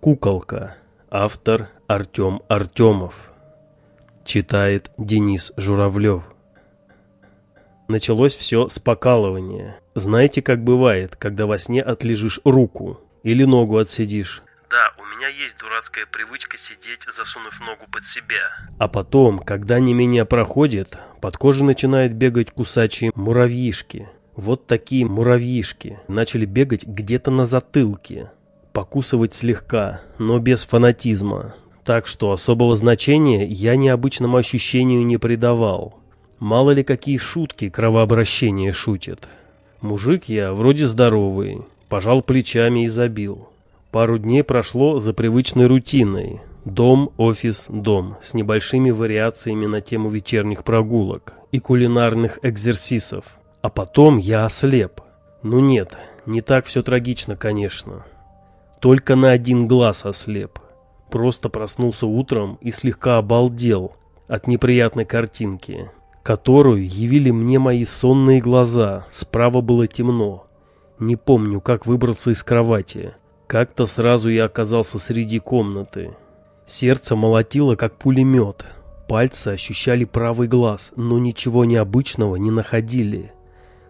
Куколка. Автор Артем Артемов. Читает Денис Журавлев. Началось все с покалывания. Знаете, как бывает, когда во сне отлежишь руку или ногу отсидишь? Да, у меня есть дурацкая привычка сидеть, засунув ногу под себя. А потом, когда не менее проходит, под кожей начинают бегать кусачие муравьишки. Вот такие муравьишки начали бегать где-то на затылке покусывать слегка, но без фанатизма. Так что особого значения я необычному ощущению не придавал. Мало ли какие шутки кровообращение шутит. Мужик я вроде здоровый, пожал плечами и забил. Пару дней прошло за привычной рутиной. Дом, офис, дом, с небольшими вариациями на тему вечерних прогулок и кулинарных экзерсисов. А потом я ослеп. Ну нет, не так все трагично, конечно. Только на один глаз ослеп. Просто проснулся утром и слегка обалдел от неприятной картинки, которую явили мне мои сонные глаза. Справа было темно. Не помню, как выбраться из кровати. Как-то сразу я оказался среди комнаты. Сердце молотило, как пулемет. Пальцы ощущали правый глаз, но ничего необычного не находили.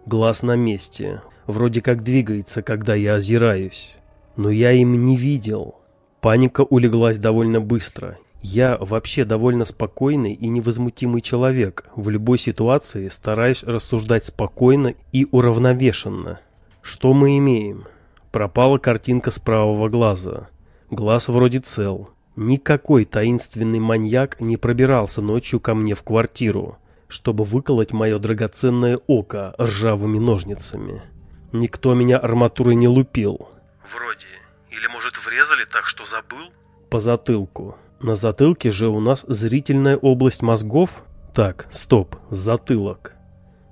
Глаз на месте, вроде как двигается, когда я озираюсь но я им не видел. Паника улеглась довольно быстро. Я вообще довольно спокойный и невозмутимый человек, в любой ситуации стараюсь рассуждать спокойно и уравновешенно. Что мы имеем? Пропала картинка с правого глаза. Глаз вроде цел. Никакой таинственный маньяк не пробирался ночью ко мне в квартиру, чтобы выколоть мое драгоценное око ржавыми ножницами. Никто меня арматурой не лупил. Вроде. Или, может, врезали так, что забыл? По затылку. На затылке же у нас зрительная область мозгов? Так, стоп, затылок.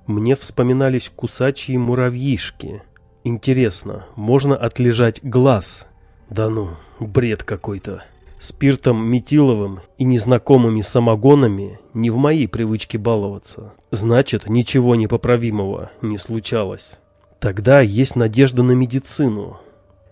Мне вспоминались кусачие муравьишки. Интересно, можно отлежать глаз? Да ну, бред какой-то. Спиртом метиловым и незнакомыми самогонами не в моей привычке баловаться. Значит, ничего непоправимого не случалось. Тогда есть надежда на медицину.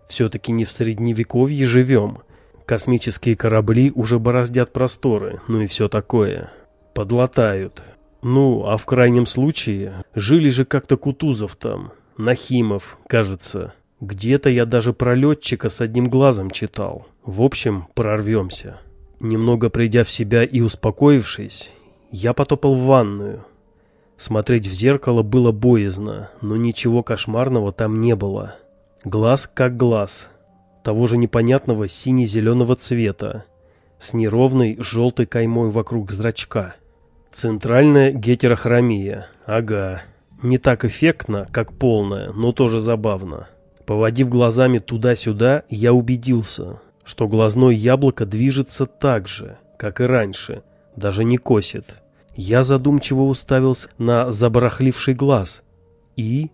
Все-таки не в средневековье живем. Космические корабли уже бороздят просторы, ну и все такое. Подлатают. Ну, а в крайнем случае, жили же как-то Кутузов там, Нахимов, кажется. Где-то я даже про летчика с одним глазом читал. В общем, прорвемся. Немного придя в себя и успокоившись, я потопал в ванную. Смотреть в зеркало было боязно, но ничего кошмарного там не было. Глаз как глаз, того же непонятного сине-зеленого цвета, с неровной желтой каймой вокруг зрачка. Центральная гетерохромия, ага. Не так эффектно, как полная, но тоже забавно. Поводив глазами туда-сюда, я убедился, что глазное яблоко движется так же, как и раньше, даже не косит. Я задумчиво уставился на забарахливший глаз и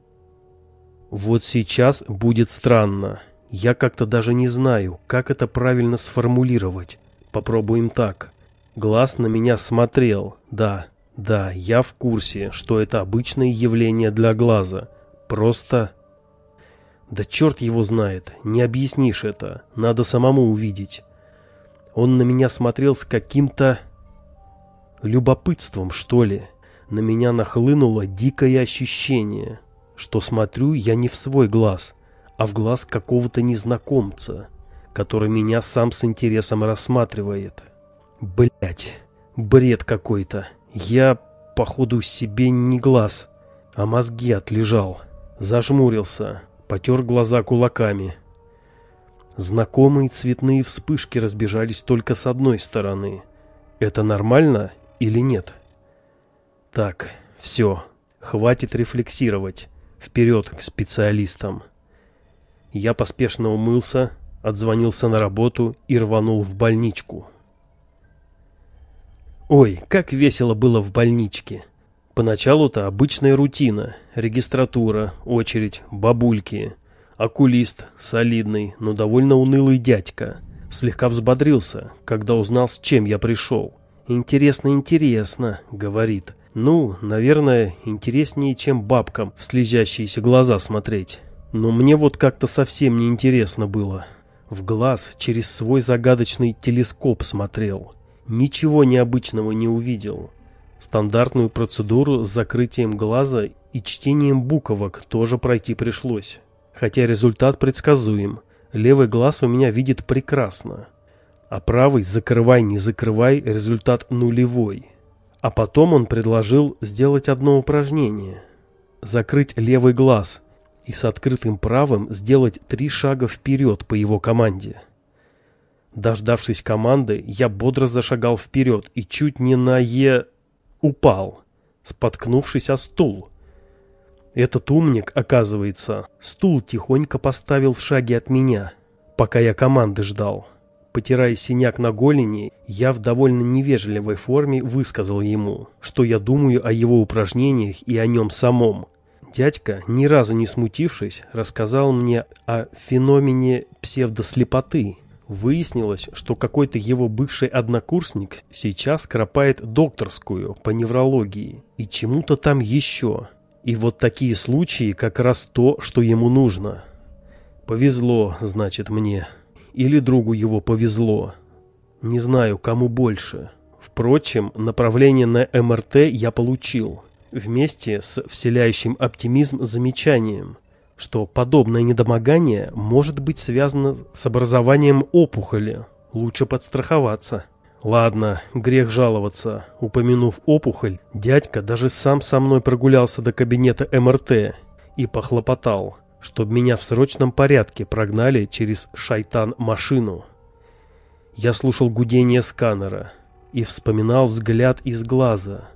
вот сейчас будет странно. Я как-то даже не знаю, как это правильно сформулировать. Попробуем так. Глаз на меня смотрел. Да, да, я в курсе, что это обычное явление для глаза. Просто... Да черт его знает, не объяснишь это. Надо самому увидеть. Он на меня смотрел с каким-то... любопытством, что ли. На меня нахлынуло дикое ощущение что смотрю я не в свой глаз, а в глаз какого-то незнакомца, который меня сам с интересом рассматривает. Блять, бред какой-то. Я, походу, себе не глаз, а мозги отлежал. Зажмурился, потер глаза кулаками. Знакомые цветные вспышки разбежались только с одной стороны. Это нормально или нет? Так, все, хватит рефлексировать. Вперед к специалистам. Я поспешно умылся, отзвонился на работу и рванул в больничку. Ой, как весело было в больничке. Поначалу-то обычная рутина. Регистратура, очередь, бабульки. Окулист, солидный, но довольно унылый дядька. Слегка взбодрился, когда узнал, с чем я пришел. «Интересно, интересно», — говорит. Ну, наверное, интереснее, чем бабкам в слезящиеся глаза смотреть. Но мне вот как-то совсем не интересно было. В глаз через свой загадочный телескоп смотрел. Ничего необычного не увидел. Стандартную процедуру с закрытием глаза и чтением буквок тоже пройти пришлось. Хотя результат предсказуем. Левый глаз у меня видит прекрасно. А правый, закрывай, не закрывай, результат нулевой. А потом он предложил сделать одно упражнение. Закрыть левый глаз и с открытым правым сделать три шага вперед по его команде. Дождавшись команды, я бодро зашагал вперед и чуть не на е... упал, споткнувшись о стул. Этот умник, оказывается, стул тихонько поставил в шаге от меня, пока я команды ждал. Потирая синяк на голени, я в довольно невежливой форме высказал ему, что я думаю о его упражнениях и о нем самом. Дядька, ни разу не смутившись, рассказал мне о феномене псевдослепоты. Выяснилось, что какой-то его бывший однокурсник сейчас кропает докторскую по неврологии и чему-то там еще. И вот такие случаи как раз то, что ему нужно. Повезло, значит, мне. Или другу его повезло. Не знаю, кому больше. Впрочем, направление на МРТ я получил. Вместе с вселяющим оптимизм замечанием, что подобное недомогание может быть связано с образованием опухоли. Лучше подстраховаться. Ладно, грех жаловаться. Упомянув опухоль, дядька даже сам со мной прогулялся до кабинета МРТ и похлопотал, чтобы меня в срочном порядке прогнали через шайтан-машину. Я слушал гудение сканера и вспоминал взгляд из глаза.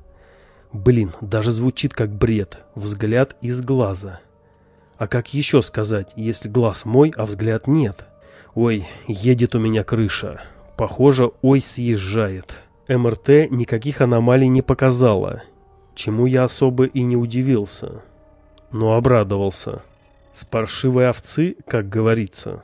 Блин, даже звучит как бред. Взгляд из глаза. А как еще сказать, если глаз мой, а взгляд нет? Ой, едет у меня крыша. Похоже, ой съезжает. МРТ никаких аномалий не показала, чему я особо и не удивился. Но обрадовался. С паршивой овцы, как говорится.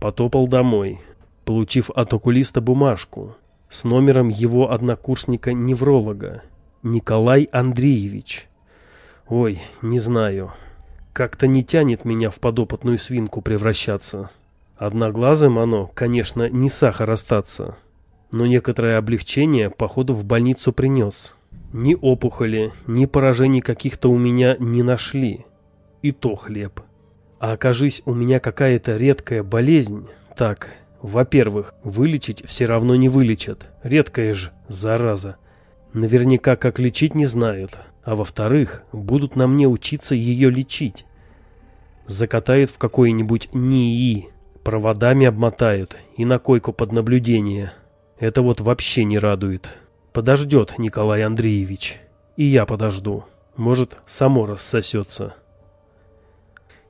Потопал домой, получив от окулиста бумажку с номером его однокурсника-невролога, Николай Андреевич. Ой, не знаю. Как-то не тянет меня в подопытную свинку превращаться. Одноглазым оно, конечно, не сахар остаться, но некоторое облегчение походу в больницу принес. Ни опухоли, ни поражений каких-то у меня не нашли. И то хлеб. А окажись у меня какая-то редкая болезнь, так, во-первых, вылечить все равно не вылечат. Редкая же, зараза. Наверняка как лечить не знают. А во-вторых, будут на мне учиться ее лечить. Закатают в какой-нибудь НИИ Проводами обмотают и на койку под наблюдение. Это вот вообще не радует. Подождет Николай Андреевич. И я подожду. Может, само рассосется.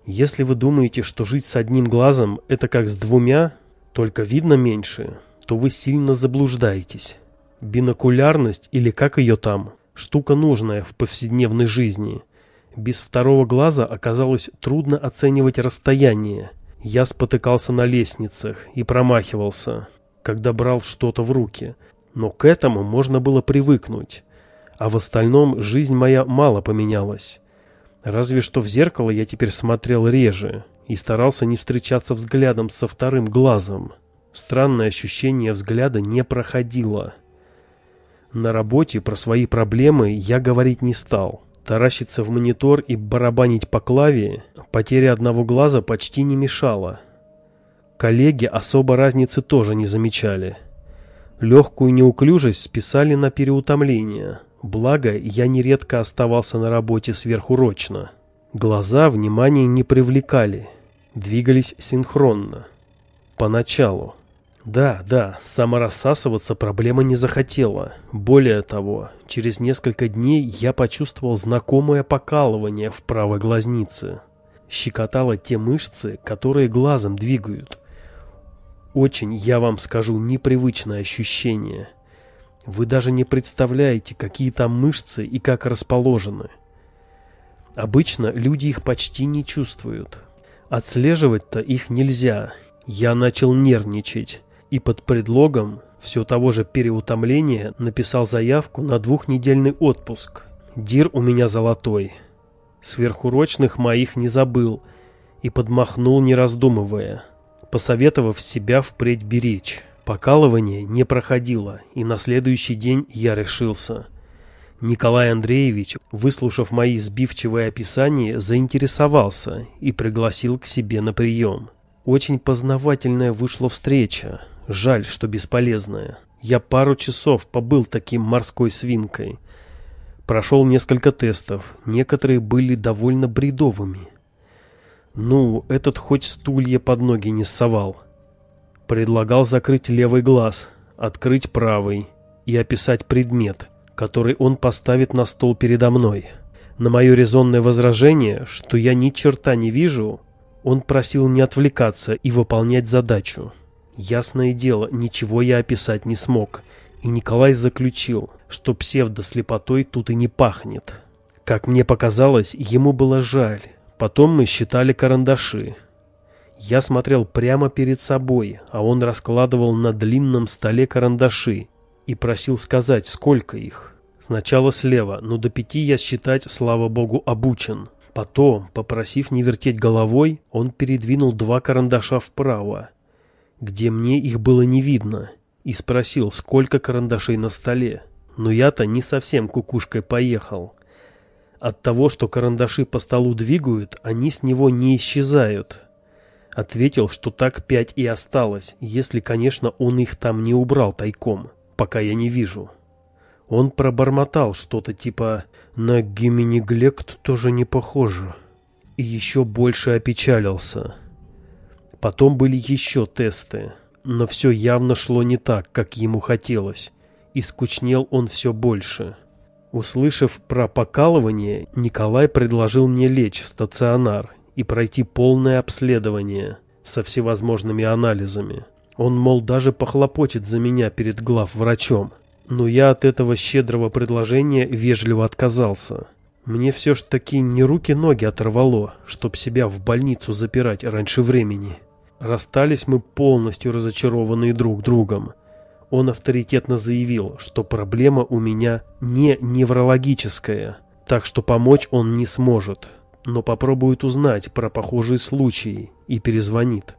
Если вы думаете, что жить с одним глазом – это как с двумя, только видно меньше, то вы сильно заблуждаетесь. Бинокулярность, или как ее там, штука нужная в повседневной жизни. Без второго глаза оказалось трудно оценивать расстояние – я спотыкался на лестницах и промахивался, когда брал что-то в руки, но к этому можно было привыкнуть. А в остальном жизнь моя мало поменялась. Разве что в зеркало я теперь смотрел реже и старался не встречаться взглядом со вторым глазом. Странное ощущение взгляда не проходило. На работе про свои проблемы я говорить не стал. Таращиться в монитор и барабанить по клаве потеря одного глаза почти не мешала. Коллеги особо разницы тоже не замечали. Легкую неуклюжесть списали на переутомление, благо я нередко оставался на работе сверхурочно. Глаза внимания не привлекали, двигались синхронно. Поначалу. Да, да, саморассасываться проблема не захотела. Более того, через несколько дней я почувствовал знакомое покалывание в правой глазнице. Щекотало те мышцы, которые глазом двигают. Очень, я вам скажу, непривычное ощущение. Вы даже не представляете, какие там мышцы и как расположены. Обычно люди их почти не чувствуют. Отслеживать-то их нельзя. Я начал нервничать и под предлогом все того же переутомления написал заявку на двухнедельный отпуск. Дир у меня золотой. Сверхурочных моих не забыл и подмахнул, не раздумывая. посоветовав себя впредь беречь. Покалывание не проходило, и на следующий день я решился. Николай Андреевич, выслушав мои сбивчивые описания, заинтересовался и пригласил к себе на прием. Очень познавательная вышла встреча. Жаль, что бесполезная. Я пару часов побыл таким морской свинкой. Прошел несколько тестов, некоторые были довольно бредовыми. Ну, этот хоть стулья под ноги не ссовал. Предлагал закрыть левый глаз, открыть правый и описать предмет, который он поставит на стол передо мной. На мое резонное возражение, что я ни черта не вижу, он просил не отвлекаться и выполнять задачу. Ясное дело, ничего я описать не смог, и Николай заключил, что псевдослепотой тут и не пахнет. Как мне показалось, ему было жаль. Потом мы считали карандаши. Я смотрел прямо перед собой, а он раскладывал на длинном столе карандаши и просил сказать, сколько их. Сначала слева, но до пяти я считать, слава богу, обучен. Потом, попросив не вертеть головой, он передвинул два карандаша вправо, где мне их было не видно, и спросил, сколько карандашей на столе. Но я-то не совсем кукушкой поехал. От того, что карандаши по столу двигают, они с него не исчезают. Ответил, что так пять и осталось, если, конечно, он их там не убрал тайком, пока я не вижу. Он пробормотал что-то типа «на геминеглект тоже не похоже» и еще больше опечалился. Потом были еще тесты, но все явно шло не так, как ему хотелось, и скучнел он все больше. Услышав про покалывание, Николай предложил мне лечь в стационар и пройти полное обследование со всевозможными анализами. Он, мол, даже похлопочет за меня перед главврачом но я от этого щедрого предложения вежливо отказался. Мне все ж таки не руки-ноги оторвало, чтоб себя в больницу запирать раньше времени. Расстались мы полностью разочарованные друг другом. Он авторитетно заявил, что проблема у меня не неврологическая, так что помочь он не сможет, но попробует узнать про похожие случаи и перезвонит.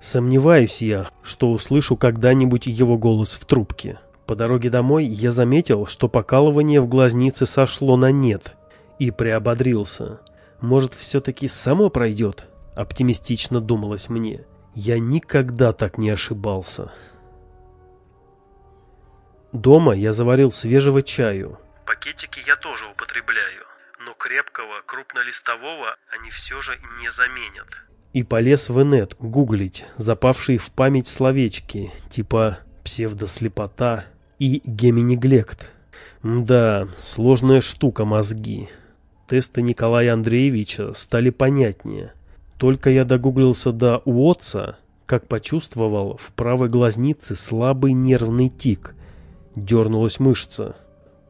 Сомневаюсь я, что услышу когда-нибудь его голос в трубке. По дороге домой я заметил, что покалывание в глазнице сошло на нет, и приободрился. Может, все-таки само пройдет? Оптимистично думалось мне. Я никогда так не ошибался. Дома я заварил свежего чаю. Пакетики я тоже употребляю, но крепкого, крупнолистового они все же не заменят. И полез в инет гуглить запавшие в память словечки, типа псевдослепота, и геминеглект. Да, сложная штука мозги. Тесты Николая Андреевича стали понятнее. Только я догуглился до Уотса, как почувствовал в правой глазнице слабый нервный тик. Дернулась мышца.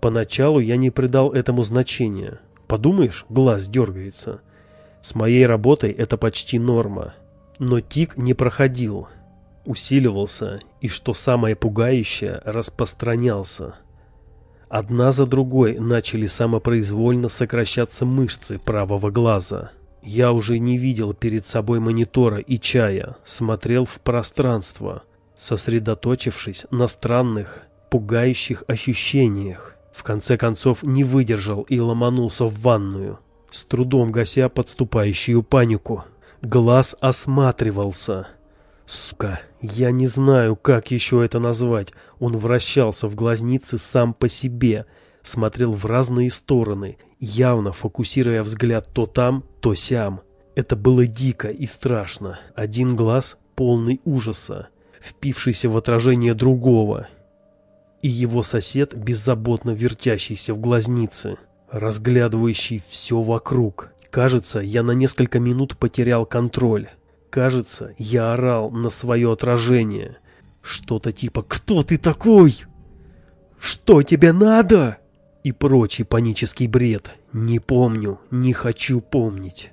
Поначалу я не придал этому значения. Подумаешь, глаз дергается. С моей работой это почти норма. Но тик не проходил усиливался и, что самое пугающее, распространялся. Одна за другой начали самопроизвольно сокращаться мышцы правого глаза. Я уже не видел перед собой монитора и чая, смотрел в пространство, сосредоточившись на странных, пугающих ощущениях. В конце концов не выдержал и ломанулся в ванную, с трудом гася подступающую панику. Глаз осматривался. Сука, я не знаю, как еще это назвать. Он вращался в глазнице сам по себе, смотрел в разные стороны, явно фокусируя взгляд то там, то сям. Это было дико и страшно. Один глаз полный ужаса, впившийся в отражение другого. И его сосед, беззаботно вертящийся в глазнице, разглядывающий все вокруг. Кажется, я на несколько минут потерял контроль. Кажется, я орал на свое отражение. Что-то типа «Кто ты такой? Что тебе надо?» И прочий панический бред. Не помню, не хочу помнить.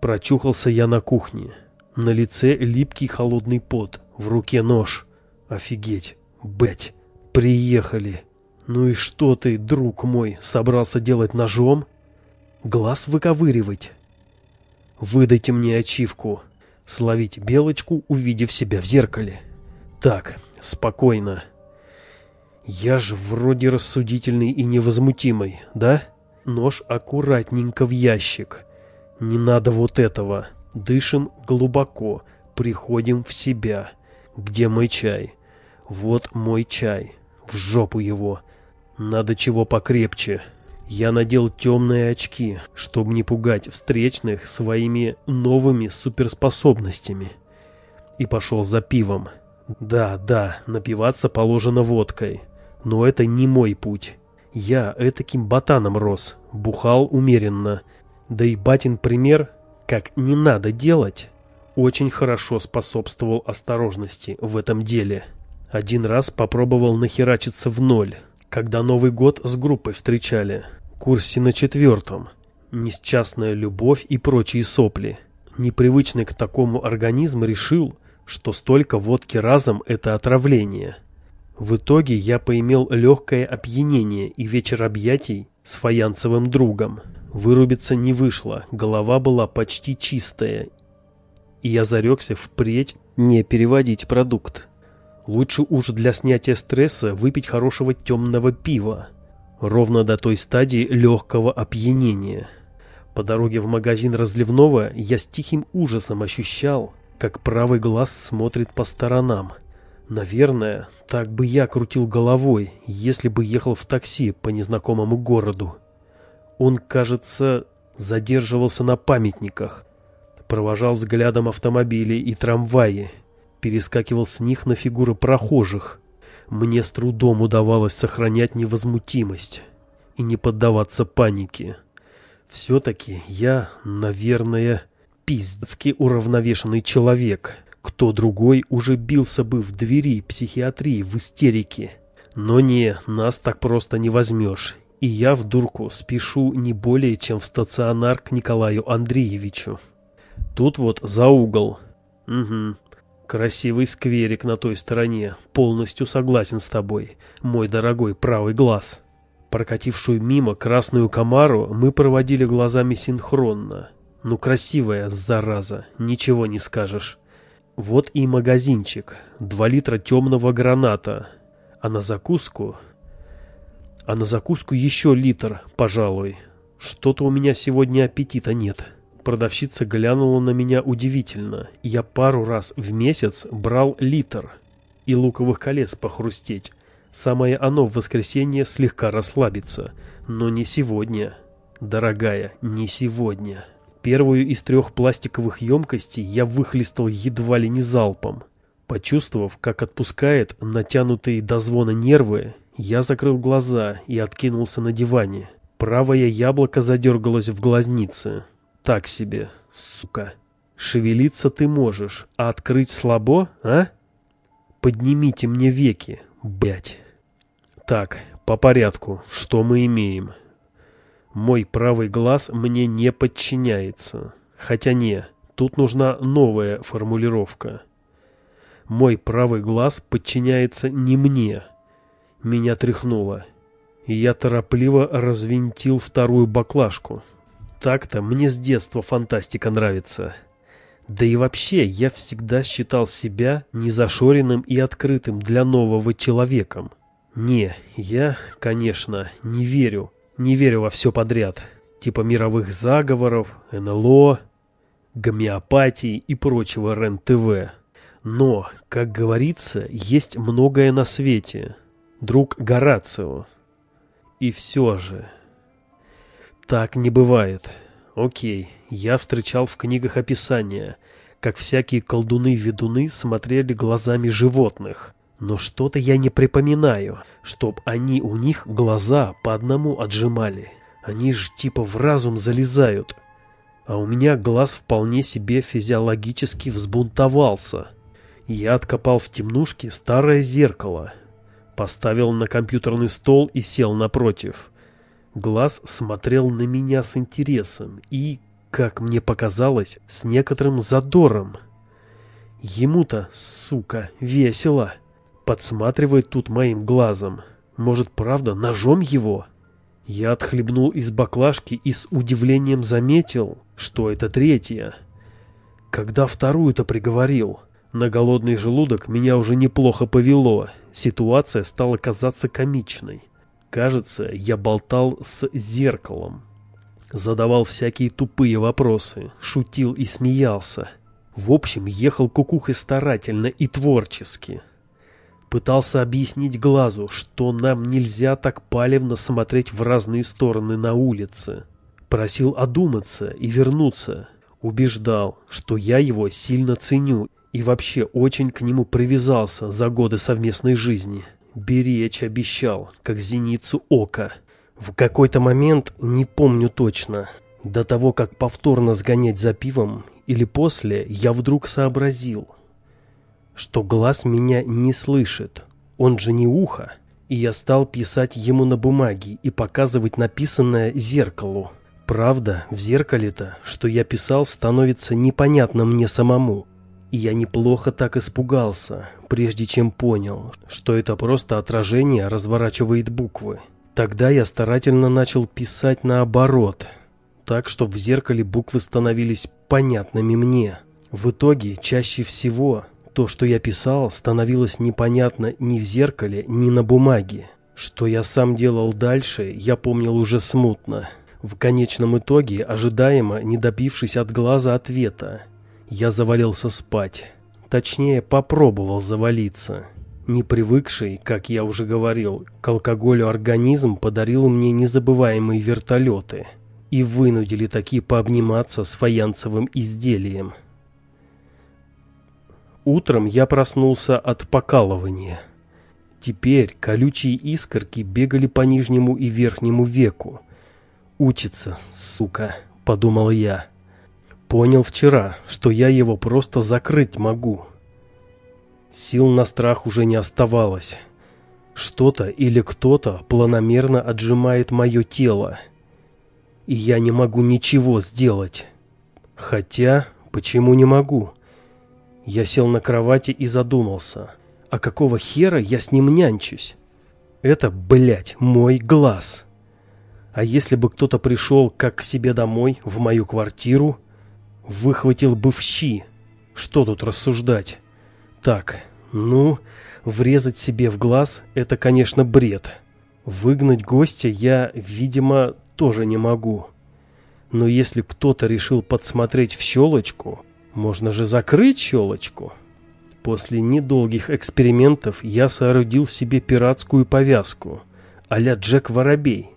Прочухался я на кухне. На лице липкий холодный пот, в руке нож. Офигеть, бать, приехали. Ну и что ты, друг мой, собрался делать ножом? Глаз выковыривать? Выдайте мне ачивку. Словить белочку, увидев себя в зеркале. Так, спокойно. Я ж вроде рассудительный и невозмутимый, да? Нож аккуратненько в ящик. Не надо вот этого. Дышим глубоко, приходим в себя. Где мой чай? Вот мой чай. В жопу его. Надо чего покрепче. Я надел темные очки, чтобы не пугать встречных своими новыми суперспособностями. И пошел за пивом. Да, да, напиваться положено водкой. Но это не мой путь. Я этаким ботаном рос, бухал умеренно. Да и батин пример, как не надо делать, очень хорошо способствовал осторожности в этом деле. Один раз попробовал нахерачиться в ноль, когда Новый год с группой встречали. Курсе на четвертом. Несчастная любовь и прочие сопли. Непривычный к такому организм решил, что столько водки разом – это отравление. В итоге я поимел легкое опьянение и вечер объятий с фаянцевым другом. Вырубиться не вышло, голова была почти чистая, и я зарекся впредь не переводить продукт. Лучше уж для снятия стресса выпить хорошего темного пива. Ровно до той стадии легкого опьянения. По дороге в магазин разливного я с тихим ужасом ощущал, как правый глаз смотрит по сторонам. Наверное, так бы я крутил головой, если бы ехал в такси по незнакомому городу. Он, кажется, задерживался на памятниках, провожал взглядом автомобили и трамваи, перескакивал с них на фигуры прохожих. Мне с трудом удавалось сохранять невозмутимость и не поддаваться панике. Все-таки я, наверное, пиздецки уравновешенный человек. Кто другой уже бился бы в двери психиатрии в истерике. Но не, нас так просто не возьмешь. И я в дурку спешу не более, чем в стационар к Николаю Андреевичу. Тут вот за угол. Угу. Красивый скверик на той стороне. Полностью согласен с тобой, мой дорогой правый глаз. Прокатившую мимо красную комару мы проводили глазами синхронно. Ну красивая, зараза, ничего не скажешь. Вот и магазинчик. Два литра темного граната. А на закуску... А на закуску еще литр, пожалуй. Что-то у меня сегодня аппетита нет. Продавщица глянула на меня удивительно. Я пару раз в месяц брал литр и луковых колец похрустеть. Самое оно в воскресенье слегка расслабиться. Но не сегодня. Дорогая, не сегодня. Первую из трех пластиковых емкостей я выхлестал едва ли не залпом. Почувствовав, как отпускает натянутые до звона нервы, я закрыл глаза и откинулся на диване. Правое яблоко задергалось в глазнице. Так себе, сука. Шевелиться ты можешь, а открыть слабо, а? Поднимите мне веки, блять. Так, по порядку, что мы имеем? Мой правый глаз мне не подчиняется. Хотя не, тут нужна новая формулировка. Мой правый глаз подчиняется не мне. Меня тряхнуло. И я торопливо развинтил вторую баклажку. Так-то мне с детства фантастика нравится. Да и вообще, я всегда считал себя незашоренным и открытым для нового человеком. Не, я, конечно, не верю. Не верю во все подряд. Типа мировых заговоров, НЛО, гомеопатии и прочего РЕН-ТВ. Но, как говорится, есть многое на свете. Друг Горацио. И все же... Так не бывает. Окей, я встречал в книгах описания, как всякие колдуны-ведуны смотрели глазами животных. Но что-то я не припоминаю, чтоб они у них глаза по одному отжимали. Они ж типа в разум залезают. А у меня глаз вполне себе физиологически взбунтовался. Я откопал в темнушке старое зеркало, поставил на компьютерный стол и сел напротив. Глаз смотрел на меня с интересом и, как мне показалось, с некоторым задором. Ему-то, сука, весело. Подсматривает тут моим глазом. Может, правда, ножом его? Я отхлебнул из баклажки и с удивлением заметил, что это третья. когда вторую-то приговорил? На голодный желудок меня уже неплохо повело. Ситуация стала казаться комичной. Кажется, я болтал с зеркалом. Задавал всякие тупые вопросы, шутил и смеялся. В общем, ехал кукухой старательно и творчески. Пытался объяснить глазу, что нам нельзя так палевно смотреть в разные стороны на улице. Просил одуматься и вернуться. Убеждал, что я его сильно ценю и вообще очень к нему привязался за годы совместной жизни. Беречь обещал, как зеницу ока. В какой-то момент, не помню точно, до того, как повторно сгонять за пивом или после, я вдруг сообразил, что глаз меня не слышит, он же не ухо, и я стал писать ему на бумаге и показывать написанное зеркалу. Правда, в зеркале-то, что я писал, становится непонятно мне самому. И я неплохо так испугался, прежде чем понял, что это просто отражение разворачивает буквы. Тогда я старательно начал писать наоборот, так что в зеркале буквы становились понятными мне. В итоге, чаще всего, то, что я писал, становилось непонятно ни в зеркале, ни на бумаге. Что я сам делал дальше, я помнил уже смутно. В конечном итоге, ожидаемо, не добившись от глаза ответа, я завалился спать. Точнее, попробовал завалиться. Не привыкший, как я уже говорил, к алкоголю организм подарил мне незабываемые вертолеты и вынудили таки пообниматься с фаянсовым изделием. Утром я проснулся от покалывания. Теперь колючие искорки бегали по нижнему и верхнему веку. «Учится, сука», — подумал я. Понял вчера, что я его просто закрыть могу. Сил на страх уже не оставалось. Что-то или кто-то планомерно отжимает мое тело. И я не могу ничего сделать. Хотя, почему не могу? Я сел на кровати и задумался. А какого хера я с ним нянчусь? Это, блядь, мой глаз. А если бы кто-то пришел как к себе домой, в мою квартиру, выхватил бы в щи? Что тут рассуждать? Так, ну, врезать себе в глаз – это, конечно, бред. Выгнать гостя я, видимо, тоже не могу. Но если кто-то решил подсмотреть в щелочку, можно же закрыть щелочку. После недолгих экспериментов я соорудил себе пиратскую повязку, а-ля Джек Воробей.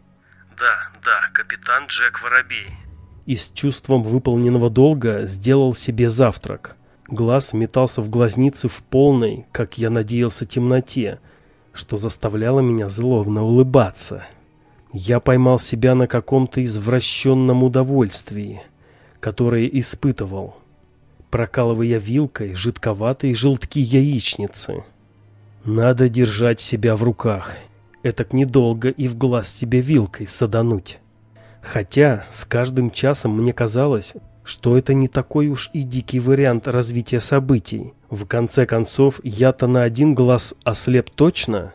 Да, да, капитан Джек Воробей. И с чувством выполненного долга сделал себе завтрак. Глаз метался в глазницы в полной, как я надеялся, темноте, что заставляло меня злобно улыбаться. Я поймал себя на каком-то извращенном удовольствии, которое испытывал, прокалывая вилкой жидковатые желтки яичницы. Надо держать себя в руках. Этак недолго и в глаз себе вилкой садануть. Хотя с каждым часом мне казалось, что это не такой уж и дикий вариант развития событий. В конце концов, я-то на один глаз ослеп точно.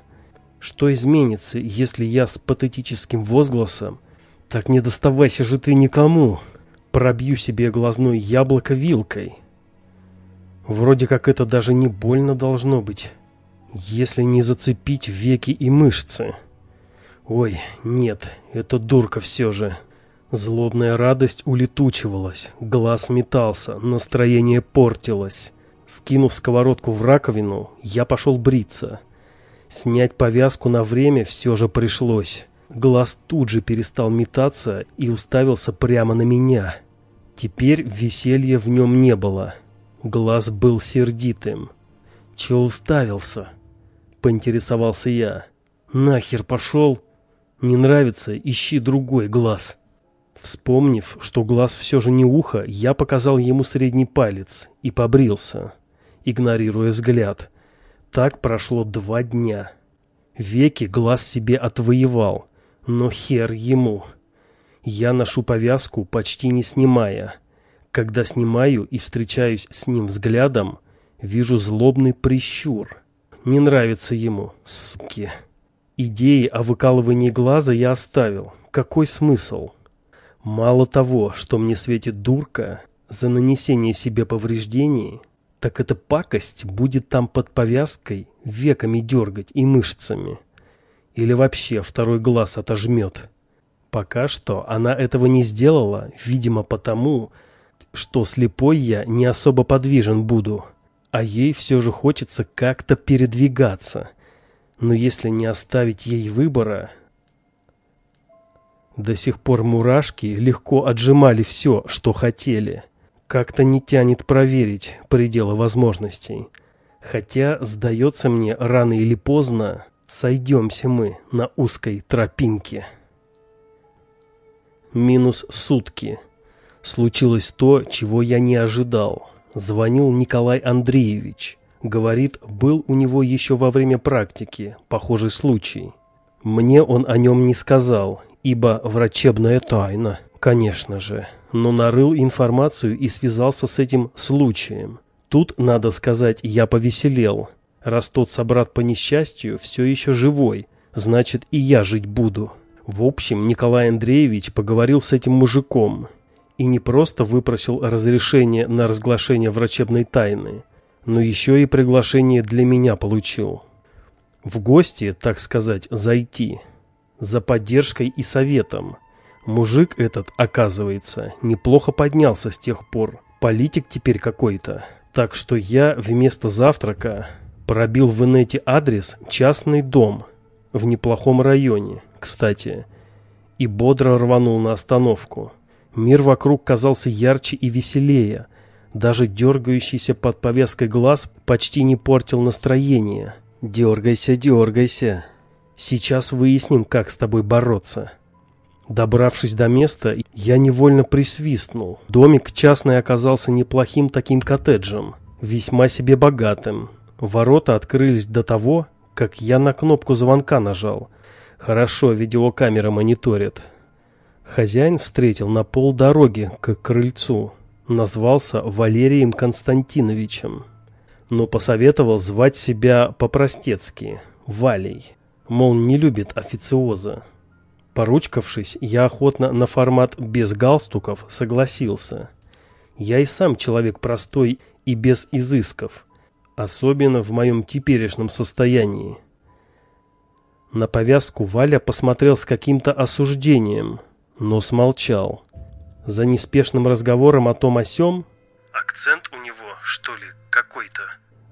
Что изменится, если я с патетическим возгласом «Так не доставайся же ты никому!» пробью себе глазное яблоко вилкой? Вроде как это даже не больно должно быть, если не зацепить веки и мышцы. Ой, нет, это дурка все же. Злобная радость улетучивалась, глаз метался, настроение портилось. Скинув сковородку в раковину, я пошел бриться. Снять повязку на время все же пришлось. Глаз тут же перестал метаться и уставился прямо на меня. Теперь веселья в нем не было. Глаз был сердитым. «Че уставился?» — поинтересовался я. «Нахер пошел? Не нравится? Ищи другой глаз». Вспомнив, что глаз все же не ухо, я показал ему средний палец и побрился, игнорируя взгляд. Так прошло два дня. Веки глаз себе отвоевал, но хер ему. Я ношу повязку, почти не снимая. Когда снимаю и встречаюсь с ним взглядом, вижу злобный прищур. Не нравится ему, суки. Идеи о выкалывании глаза я оставил. Какой смысл? Мало того, что мне светит дурка, за нанесение себе повреждений, так эта пакость будет там под повязкой веками дергать и мышцами. Или вообще второй глаз отожмет. Пока что она этого не сделала, видимо потому, что слепой я не особо подвижен буду, а ей все же хочется как-то передвигаться. Но если не оставить ей выбора... До сих пор мурашки легко отжимали все, что хотели. Как-то не тянет проверить пределы возможностей. Хотя, сдается мне, рано или поздно сойдемся мы на узкой тропинке. Минус сутки. Случилось то, чего я не ожидал. Звонил Николай Андреевич. Говорит, был у него еще во время практики похожий случай. Мне он о нем не сказал, ибо врачебная тайна, конечно же, но нарыл информацию и связался с этим случаем. Тут, надо сказать, я повеселел. Раз тот собрат по несчастью все еще живой, значит и я жить буду. В общем, Николай Андреевич поговорил с этим мужиком и не просто выпросил разрешение на разглашение врачебной тайны, но еще и приглашение для меня получил. В гости, так сказать, зайти. За поддержкой и советом. Мужик этот, оказывается, неплохо поднялся с тех пор. Политик теперь какой-то. Так что я вместо завтрака пробил в инете адрес «Частный дом» в неплохом районе, кстати, и бодро рванул на остановку. Мир вокруг казался ярче и веселее. Даже дергающийся под повязкой глаз почти не портил настроение. «Дергайся, дергайся. Сейчас выясним, как с тобой бороться». Добравшись до места, я невольно присвистнул. Домик частный оказался неплохим таким коттеджем, весьма себе богатым. Ворота открылись до того, как я на кнопку звонка нажал. Хорошо, видеокамера мониторит. Хозяин встретил на полдороги к крыльцу. Назвался Валерием Константиновичем. Но посоветовал звать себя по-простецки – Валей. Мол, не любит официоза. Поручкавшись, я охотно на формат без галстуков согласился. Я и сам человек простой и без изысков, особенно в моем теперешнем состоянии. На повязку Валя посмотрел с каким-то осуждением – но смолчал. За неспешным разговором о том о сём... Акцент у него, что ли, какой-то?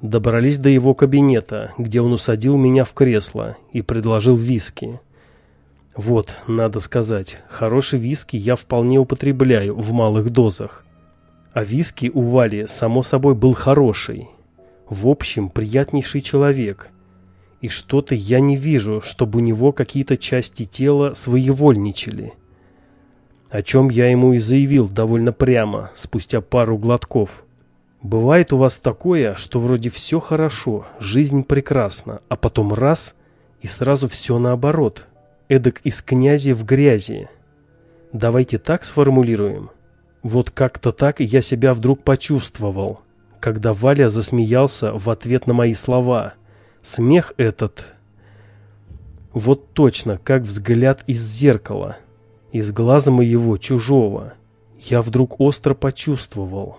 Добрались до его кабинета, где он усадил меня в кресло и предложил виски. Вот, надо сказать, хороший виски я вполне употребляю в малых дозах. А виски у Вали, само собой, был хороший. В общем, приятнейший человек. И что-то я не вижу, чтобы у него какие-то части тела своевольничали о чем я ему и заявил довольно прямо, спустя пару глотков. Бывает у вас такое, что вроде все хорошо, жизнь прекрасна, а потом раз и сразу все наоборот. Эдак из князи в грязи. Давайте так сформулируем. Вот как-то так я себя вдруг почувствовал, когда Валя засмеялся в ответ на мои слова. Смех этот... Вот точно, как взгляд из зеркала – из глаза моего чужого я вдруг остро почувствовал,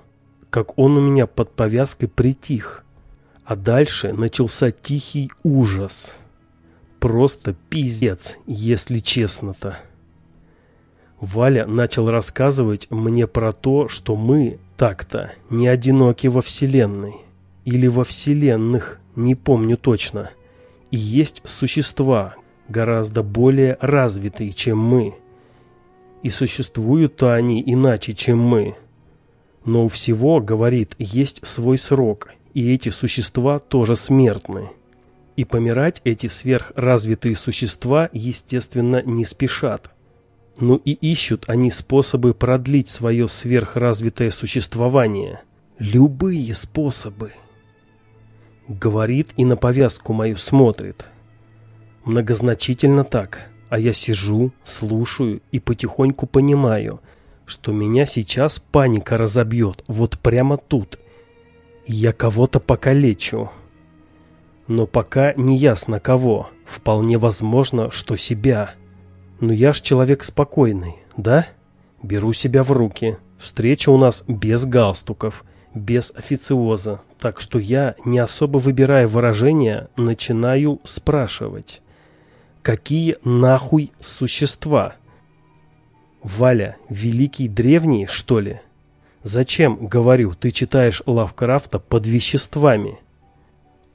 как он у меня под повязкой притих, а дальше начался тихий ужас. Просто пиздец, если честно-то. Валя начал рассказывать мне про то, что мы так-то не одиноки во Вселенной. Или во Вселенных, не помню точно. И есть существа, гораздо более развитые, чем мы и существуют-то они иначе, чем мы. Но у всего, говорит, есть свой срок, и эти существа тоже смертны. И помирать эти сверхразвитые существа, естественно, не спешат. Ну и ищут они способы продлить свое сверхразвитое существование. Любые способы. Говорит и на повязку мою смотрит. Многозначительно так а я сижу, слушаю и потихоньку понимаю, что меня сейчас паника разобьет вот прямо тут. Я кого-то покалечу. Но пока не ясно кого. Вполне возможно, что себя. Но я ж человек спокойный, да? Беру себя в руки, Встреча у нас без галстуков, без официоза, так что я, не особо выбирая выражения, начинаю спрашивать. Какие нахуй существа? Валя, великий древний, что ли? Зачем, говорю, ты читаешь Лавкрафта под веществами?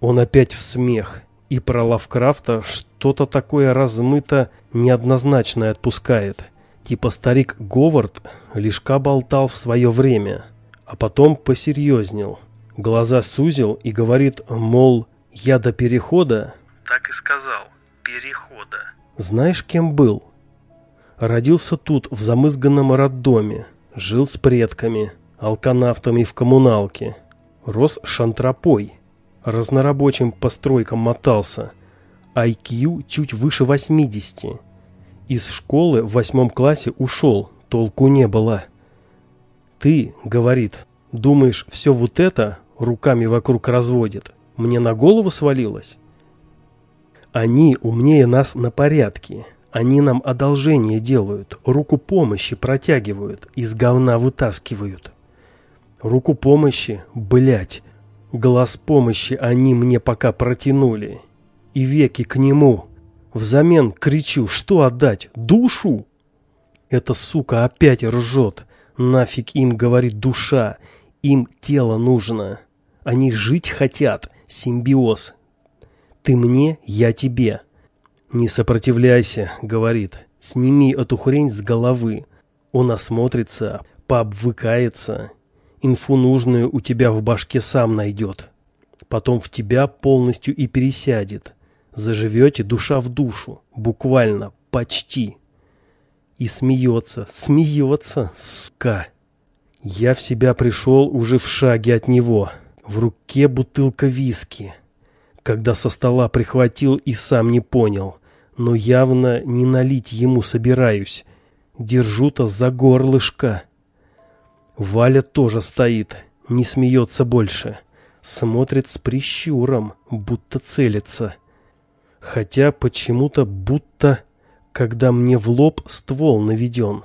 Он опять в смех. И про Лавкрафта что-то такое размыто неоднозначное отпускает. Типа старик Говард лишка болтал в свое время, а потом посерьезнел. Глаза сузил и говорит, мол, я до перехода... Так и сказал, перехода. Знаешь, кем был? Родился тут, в замызганном роддоме. Жил с предками, алканавтами в коммуналке. Рос шантропой. Разнорабочим по стройкам мотался. IQ чуть выше 80. Из школы в восьмом классе ушел, толку не было. Ты, говорит, думаешь, все вот это руками вокруг разводит, мне на голову свалилось? Они умнее нас на порядке. Они нам одолжение делают, руку помощи протягивают, из говна вытаскивают. Руку помощи, блять, глаз помощи они мне пока протянули. И веки к нему. Взамен кричу, что отдать? Душу? Эта сука опять ржет. Нафиг им говорит душа. Им тело нужно. Они жить хотят. Симбиоз. Ты мне, я тебе. Не сопротивляйся, говорит. Сними эту хрень с головы. Он осмотрится, пообвыкается. Инфу нужную у тебя в башке сам найдет. Потом в тебя полностью и пересядет. Заживете душа в душу. Буквально, почти. И смеется, смеется, сука. Я в себя пришел уже в шаге от него. В руке бутылка виски. Когда со стола прихватил и сам не понял. Но явно не налить ему собираюсь. Держу-то за горлышко. Валя тоже стоит, не смеется больше. Смотрит с прищуром, будто целится. Хотя почему-то будто, когда мне в лоб ствол наведен.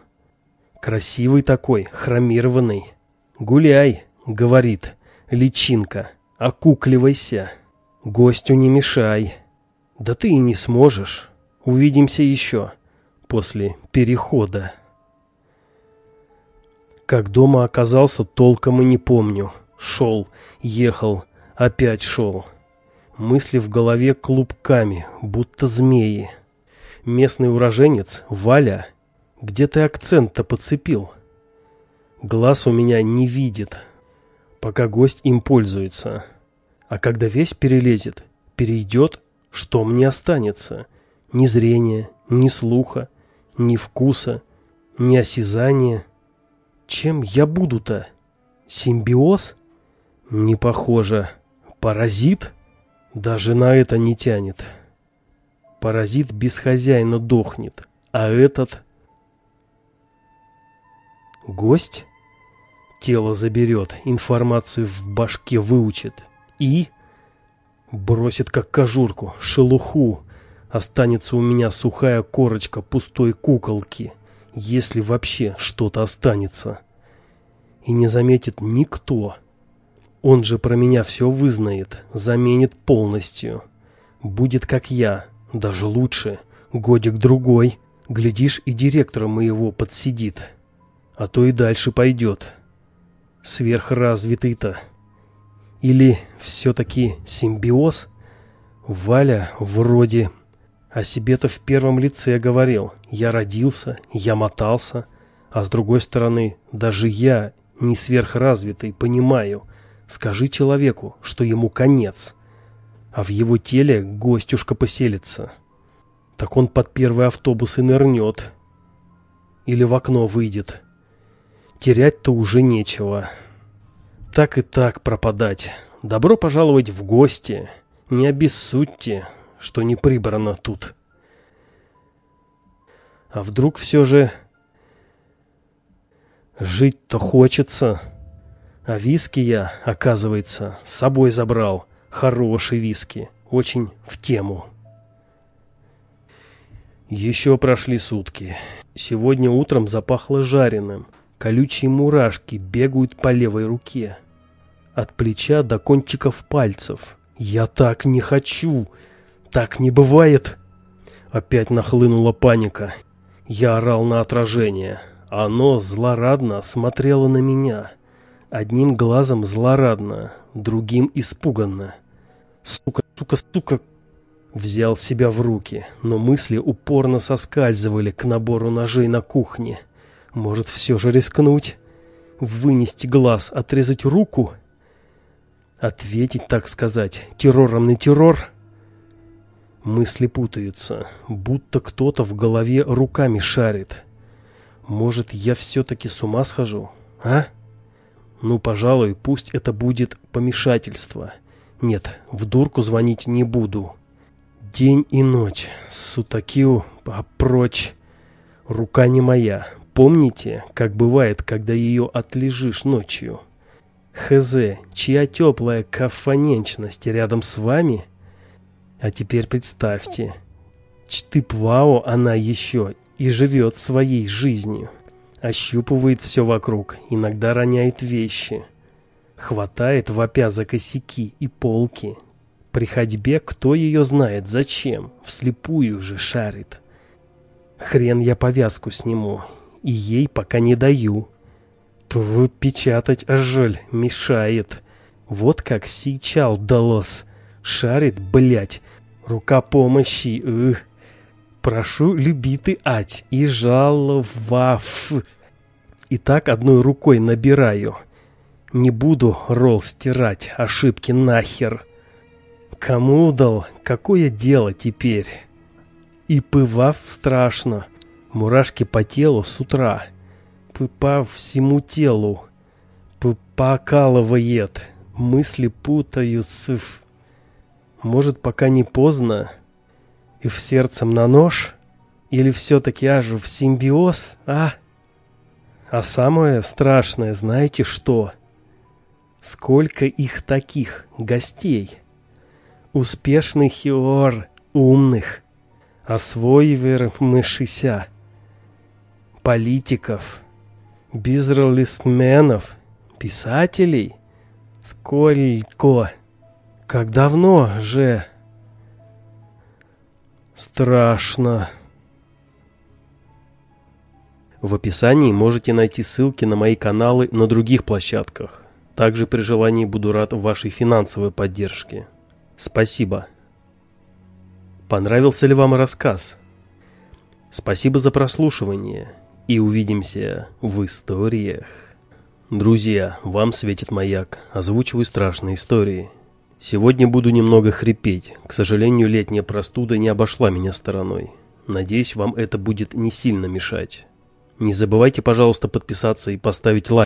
Красивый такой, хромированный. «Гуляй», — говорит, личинка, — «окукливайся. Гостю не мешай. Да ты и не сможешь. Увидимся еще после перехода». Как дома оказался, толком и не помню. Шел, ехал, опять шел. Мысли в голове клубками, будто змеи. Местный уроженец, Валя, где ты акцент-то подцепил? Глаз у меня не видит, пока гость им пользуется. А когда весь перелезет, перейдет, что мне останется? Ни зрения, ни слуха, ни вкуса, ни осязания. Чем я буду-то? Симбиоз? Не похоже. Паразит? Даже на это не тянет. Паразит без хозяина дохнет, а этот... Гость? Тело заберет, информацию в башке выучит. И... Бросит как кожурку, шелуху. Останется у меня сухая корочка пустой куколки, если вообще что-то останется. И не заметит никто. Он же про меня все вызнает, заменит полностью. Будет как я, даже лучше, годик-другой. Глядишь, и директора моего подсидит. А то и дальше пойдет. Сверхразвитый-то. Или все-таки симбиоз? Валя вроде о себе-то в первом лице говорил. Я родился, я мотался. А с другой стороны, даже я, не сверхразвитый, понимаю – Скажи человеку, что ему конец, а в его теле гостюшка поселится. Так он под первый автобус и нырнет. Или в окно выйдет. Терять-то уже нечего. Так и так пропадать. Добро пожаловать в гости. Не обессудьте, что не прибрано тут. А вдруг все же... Жить-то хочется... А виски я, оказывается, с собой забрал. Хороший виски. Очень в тему. Еще прошли сутки. Сегодня утром запахло жареным. колючие мурашки бегают по левой руке. От плеча до кончиков пальцев. Я так не хочу. Так не бывает. Опять нахлынула паника. Я орал на отражение. Оно злорадно смотрело на меня. Одним глазом злорадно, другим испуганно. Сука, сука, сука. Взял себя в руки, но мысли упорно соскальзывали к набору ножей на кухне. Может, все же рискнуть? Вынести глаз, отрезать руку? Ответить, так сказать, террором на террор? Мысли путаются, будто кто-то в голове руками шарит. Может, я все-таки с ума схожу, а? Ну, пожалуй, пусть это будет помешательство. Нет, в дурку звонить не буду. День и ночь, сутакиу, попрочь. Рука не моя. Помните, как бывает, когда ее отлежишь ночью? Хз, чья теплая кафаненчность рядом с вами? А теперь представьте, Чтыпвао она еще и живет своей жизнью. Ощупывает все вокруг, иногда роняет вещи. Хватает вопя за косяки и полки. При ходьбе кто ее знает зачем, вслепую же шарит. Хрен я повязку сниму, и ей пока не даю. Печатать ажоль мешает. Вот как сичал далос. Шарит, блять. Рука помощи. Эх. Прошу, любиты ать и жаловав. И так одной рукой набираю. Не буду ролл стирать, ошибки нахер. Кому дал, какое дело теперь? И пывав страшно, мурашки по телу с утра. По всему телу. Покалывает, мысли путаются. Может, пока не поздно? И в сердцем на нож? Или все-таки аж в симбиоз, а? А самое страшное, знаете что? Сколько их таких, гостей? Успешных хиор, умных, освоившихся, политиков, бизнесменов, писателей? Сколько? Как давно же? Страшно. В описании можете найти ссылки на мои каналы на других площадках. Также при желании буду рад вашей финансовой поддержке. Спасибо. Понравился ли вам рассказ? Спасибо за прослушивание и увидимся в историях. Друзья, вам светит маяк, озвучиваю страшные истории. Сегодня буду немного хрипеть, к сожалению летняя простуда не обошла меня стороной. Надеюсь вам это будет не сильно мешать. Не забывайте пожалуйста подписаться и поставить лайк.